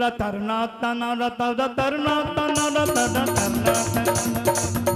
तरना तना रता तरना तना रता तरना तर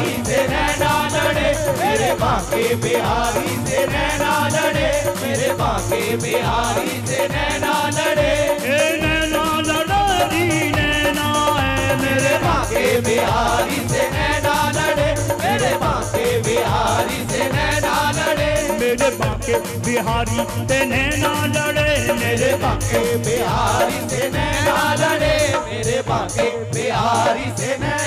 बिहारी से नैना लड़े मेरे बाके बिहारी से नैना लड़े मेरे बाके बिहारी से नैना लड़े नैना लड़ारी नैना मेरे मेरे बिहारी से नैना लड़े मेरे बाके बिहारी से नैना लड़े मेरे बाके बिहारी से नैना लड़े मेरे बाके बिहारी से नैना लड़े मेरे बाके बिहारी से नैना लड़े बाके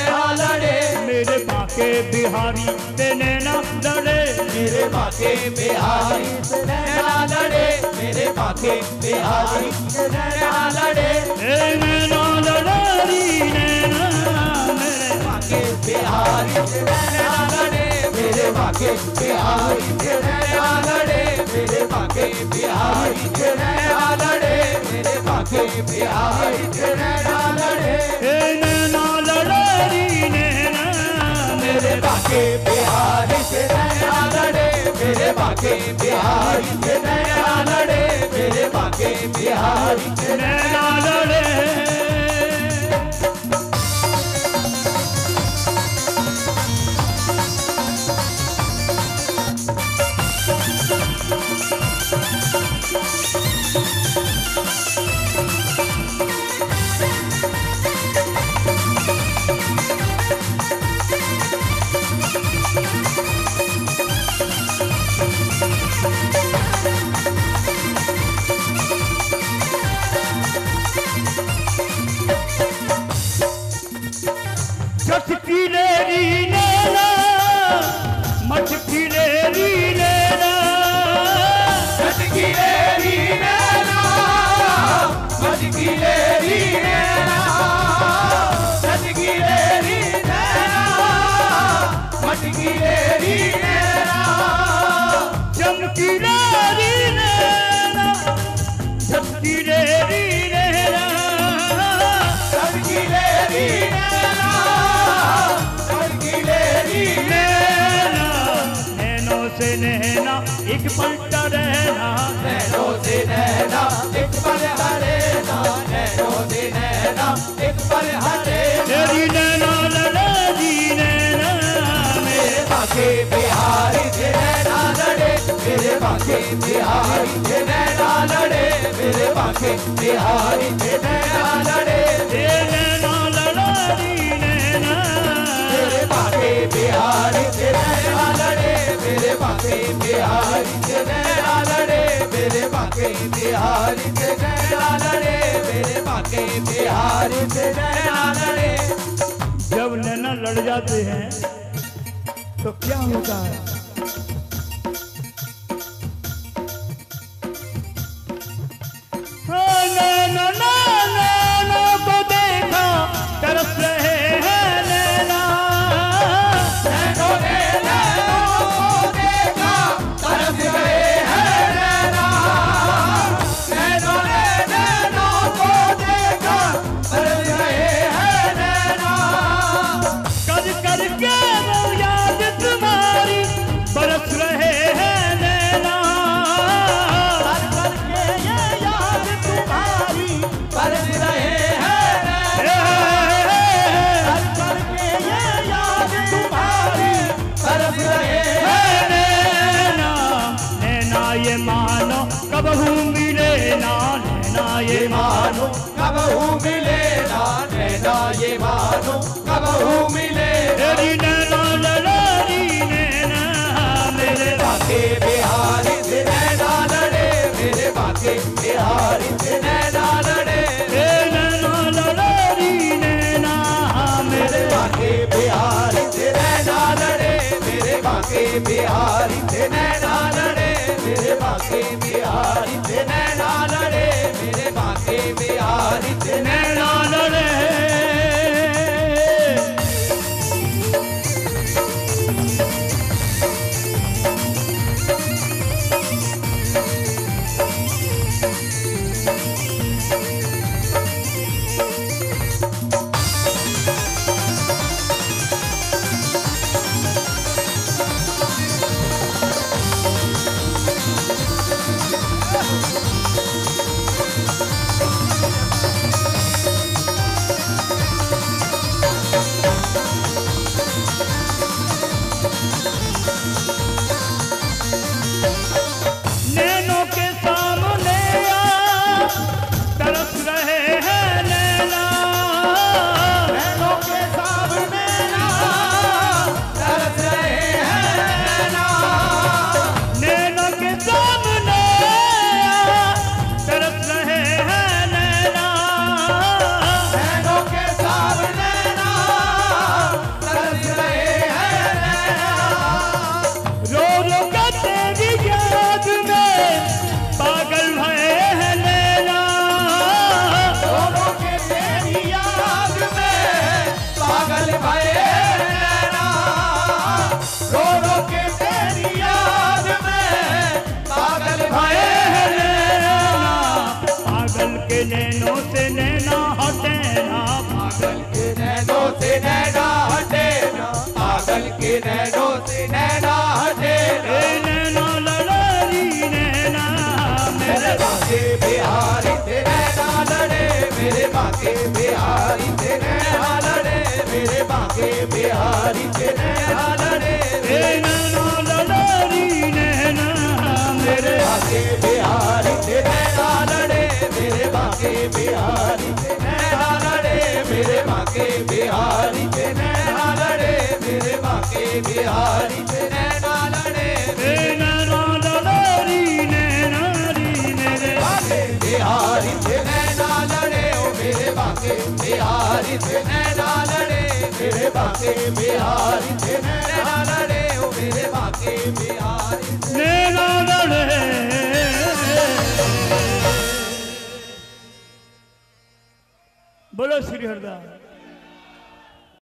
बिहारी से नैना लड़े। मेरे बाके बिहारी से नैना लड़े। मेरे बाके बिहारी से नैना लड़े। नैना लड़ारी नैना मेरे बाके बिहारी से नैना लड़े। मेरे बाके बिहारी से नैना लड़े। मेरे बाके बिहारी से नैना लड़े। मेरे बाके बिहारी से नैना लड़े। नैना लड़ारी बाके बिहारी से नया लड़े मेरे बाके बिहारी से नया लड़े मेरे बाके बिहारी से नया लड़े கத்துக்கிலே நீ நேரா மட்டுக்கிலே நீ நேரா கத்துக்கிலே நீ நேரா மட்டுக்கிலே நீ நேரா கத்துக்கிலே நீ நேரா மட்டுக்கிலே நீ நேரா ஜம்கிலே से नैना एक पलटा रहना नैनो से नैना एक पल हरे ना नैनो से नैना एक पल हरे तेरी नैना लड़ा दी नैना मेरे बाके बिहारी से नैना लड़े। मेरे बाके बिहारी से नैना लड़े। मेरे बाके बिहारी से नैना लड़े। नैना लड़ा बिहारी से नैना मेरे बिहारी से नैना लड़े जब नैना लड़ जाते हैं तो क्या होता है? नैना। कबहू मिले ना नैना मेरे बाके बिहारी से नैना मेरे बाके बिहारी से नैना लड़े बिहारी से नैना मेरे बाके बिहारी से नैना। नैनों हटे ना। पागल के नैनों से नैना हटे ना। ए नैना मेरे बाके बिहारी से नैना लड़े मेरे बाके बिहारी से नैना लड़े मेरे बाके बिहारी से नैना ਬਿਹਾਰੀ ਤੇ ਨੈਣਾ ਲੜੇ ਮੇਰੇ ਬਾਕੇ ਬਿਹਾਰੀ ਤੇ ਨੈਣਾ ਲੜੇ ਮੇਰੇ ਨੈਣਾ ਲੜੀ ਨੈਣਾ ਦੀ ਮੇਰੇ ਬਾਕੇ ਬਿਹਾਰੀ ਤੇ ਨੈਣਾ ਲੜੇ ਓ ਮੇਰੇ ਬਾਕੇ ਬਿਹਾਰੀ ਤੇ ਨੈਣਾ ਲੜੇ ਮੇਰੇ ਬਾਕੇ ਬਿਹਾਰੀ